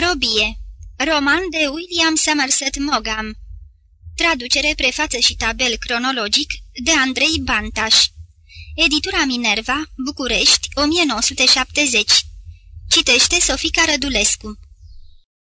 Robie. Roman de William Somerset Maugham. Traducere, prefață și tabel cronologic de Andrei Bantaș. Editura Minerva, București, 1970 Citește Sofica Rădulescu.